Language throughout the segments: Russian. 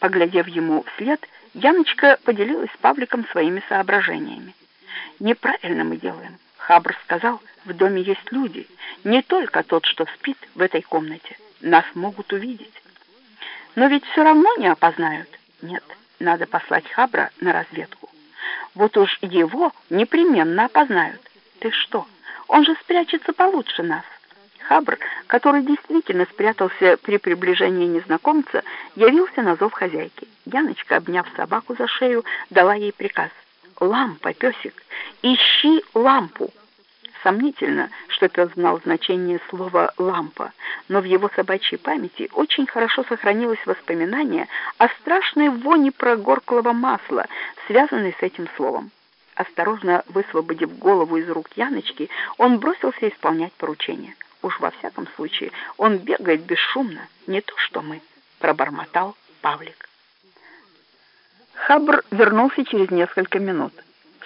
Поглядев ему вслед, Яночка поделилась с Павликом своими соображениями. «Неправильно мы делаем. Хабр сказал, в доме есть люди, не только тот, что спит в этой комнате. Нас могут увидеть. Но ведь все равно не опознают. Нет, надо послать Хабра на разведку. Вот уж его непременно опознают. Ты что, он же спрячется получше нас. Хабр, который действительно спрятался при приближении незнакомца, явился на зов хозяйки. Яночка, обняв собаку за шею, дала ей приказ. «Лампа, песик, ищи лампу!» Сомнительно, что пес знал значение слова «лампа», но в его собачьей памяти очень хорошо сохранилось воспоминание о страшной воне прогорклого масла, связанной с этим словом. Осторожно высвободив голову из рук Яночки, он бросился исполнять поручение. Уж во всяком случае он бегает бесшумно, не то что мы, пробормотал Павлик. Хабр вернулся через несколько минут.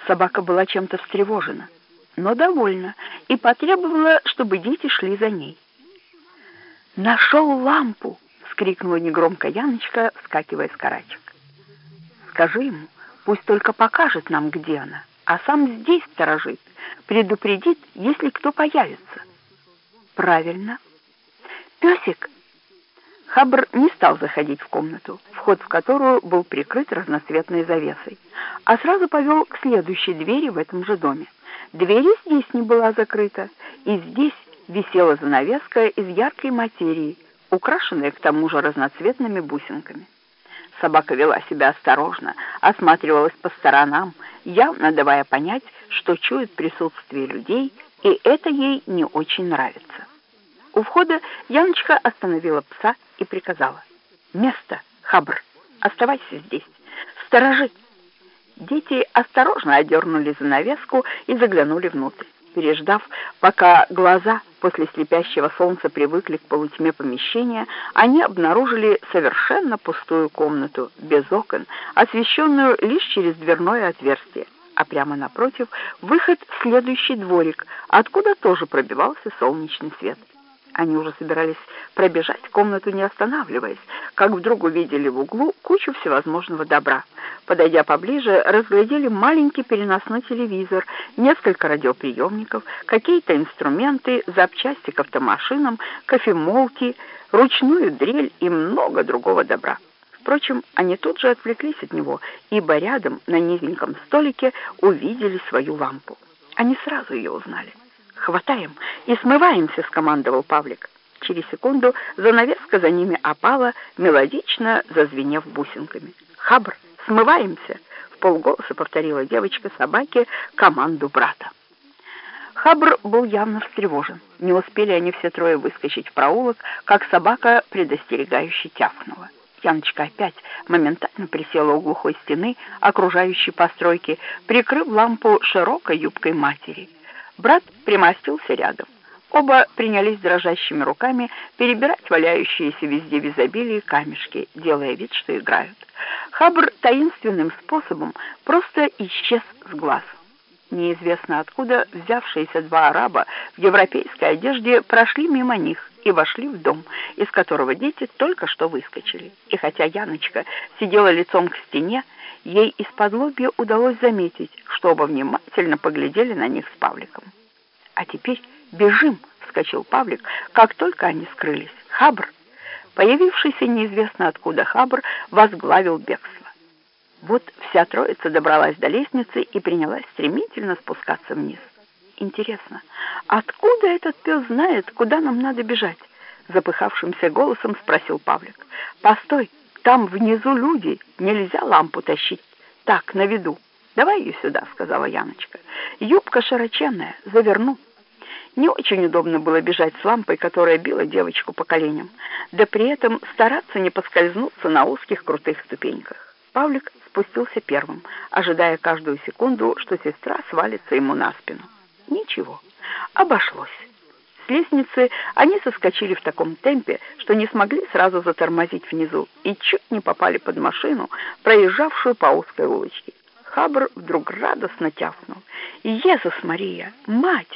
Собака была чем-то встревожена, но довольна и потребовала, чтобы дети шли за ней. «Нашел лампу!» — вскрикнула негромко Яночка, вскакивая с карачек. «Скажи ему, пусть только покажет нам, где она, а сам здесь сторожит, предупредит, если кто появится». «Правильно. Песик!» Хабр не стал заходить в комнату, вход в которую был прикрыт разноцветной завесой, а сразу повел к следующей двери в этом же доме. Дверь здесь не была закрыта, и здесь висела занавеска из яркой материи, украшенная к тому же разноцветными бусинками. Собака вела себя осторожно, осматривалась по сторонам, явно давая понять, что чует присутствие людей, и это ей не очень нравится. У входа Яночка остановила пса и приказала. «Место, Хабр, оставайся здесь, сторожи!» Дети осторожно одернули занавеску и заглянули внутрь. Переждав, пока глаза после слепящего солнца привыкли к полутьме помещения, они обнаружили совершенно пустую комнату, без окон, освещенную лишь через дверное отверстие, а прямо напротив выход в следующий дворик, откуда тоже пробивался солнечный свет. Они уже собирались пробежать комнату, не останавливаясь, как вдруг увидели в углу кучу всевозможного добра. Подойдя поближе, разглядели маленький переносной телевизор, несколько радиоприемников, какие-то инструменты, запчасти к автомашинам, кофемолки, ручную дрель и много другого добра. Впрочем, они тут же отвлеклись от него, ибо рядом на низеньком столике увидели свою лампу. Они сразу ее узнали. «Хватаем и смываемся!» — скомандовал Павлик. Через секунду занавеска за ними опала, мелодично зазвенев бусинками. «Хабр, смываемся!» — в полголоса повторила девочка собаке команду брата. Хабр был явно встревожен. Не успели они все трое выскочить в проулок, как собака предостерегающе тявкнула. Яночка опять моментально присела у глухой стены, окружающей постройки, прикрыв лампу широкой юбкой матери. Брат примостился рядом. Оба принялись дрожащими руками перебирать валяющиеся везде в изобилии камешки, делая вид, что играют. Хабр таинственным способом просто исчез с глаз. Неизвестно откуда взявшиеся два араба в европейской одежде прошли мимо них и вошли в дом, из которого дети только что выскочили. И хотя Яночка сидела лицом к стене, ей из-под лобья удалось заметить, что оба внимательно поглядели на них с Павликом. «А теперь бежим!» — вскочил Павлик, как только они скрылись. «Хабр!» Появившийся неизвестно откуда Хабр возглавил бегство. Вот вся троица добралась до лестницы и принялась стремительно спускаться вниз. «Интересно, откуда этот пес знает, куда нам надо бежать?» Запыхавшимся голосом спросил Павлик. «Постой, там внизу люди, нельзя лампу тащить. Так, на виду. Давай ее сюда, сказала Яночка. Юбка широченная, заверну. Не очень удобно было бежать с лампой, которая била девочку по коленям, да при этом стараться не поскользнуться на узких крутых ступеньках. Павлик спустился первым, ожидая каждую секунду, что сестра свалится ему на спину. Ничего, обошлось. С лестницы они соскочили в таком темпе, что не смогли сразу затормозить внизу и чуть не попали под машину, проезжавшую по узкой улочке. Хабр вдруг радостно тяфнул. «Иисус Мария! Мать!»